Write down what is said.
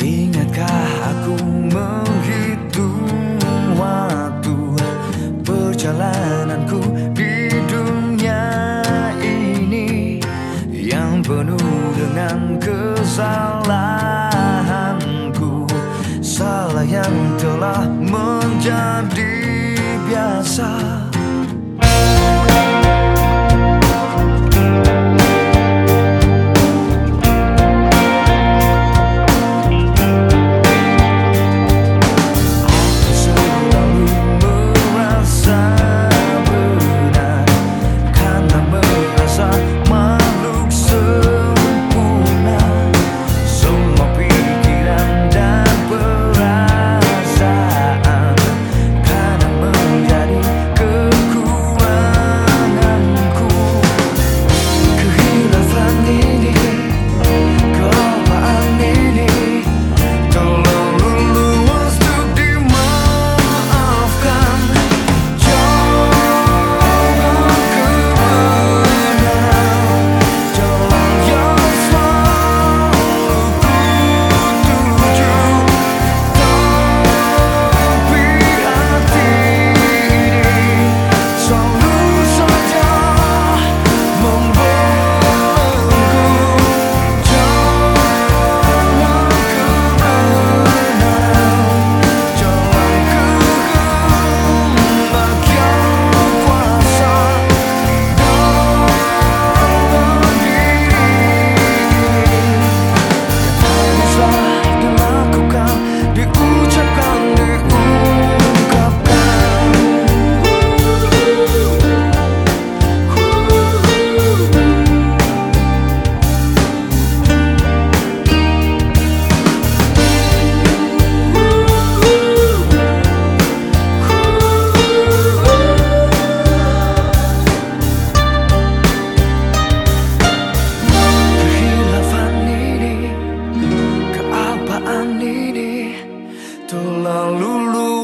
Ingatkah aku menghitung waktu perjalananku di dunia ini yang penuh dengan kesalahanku, salah yang telah menjadi biasa. 都烂碌碌。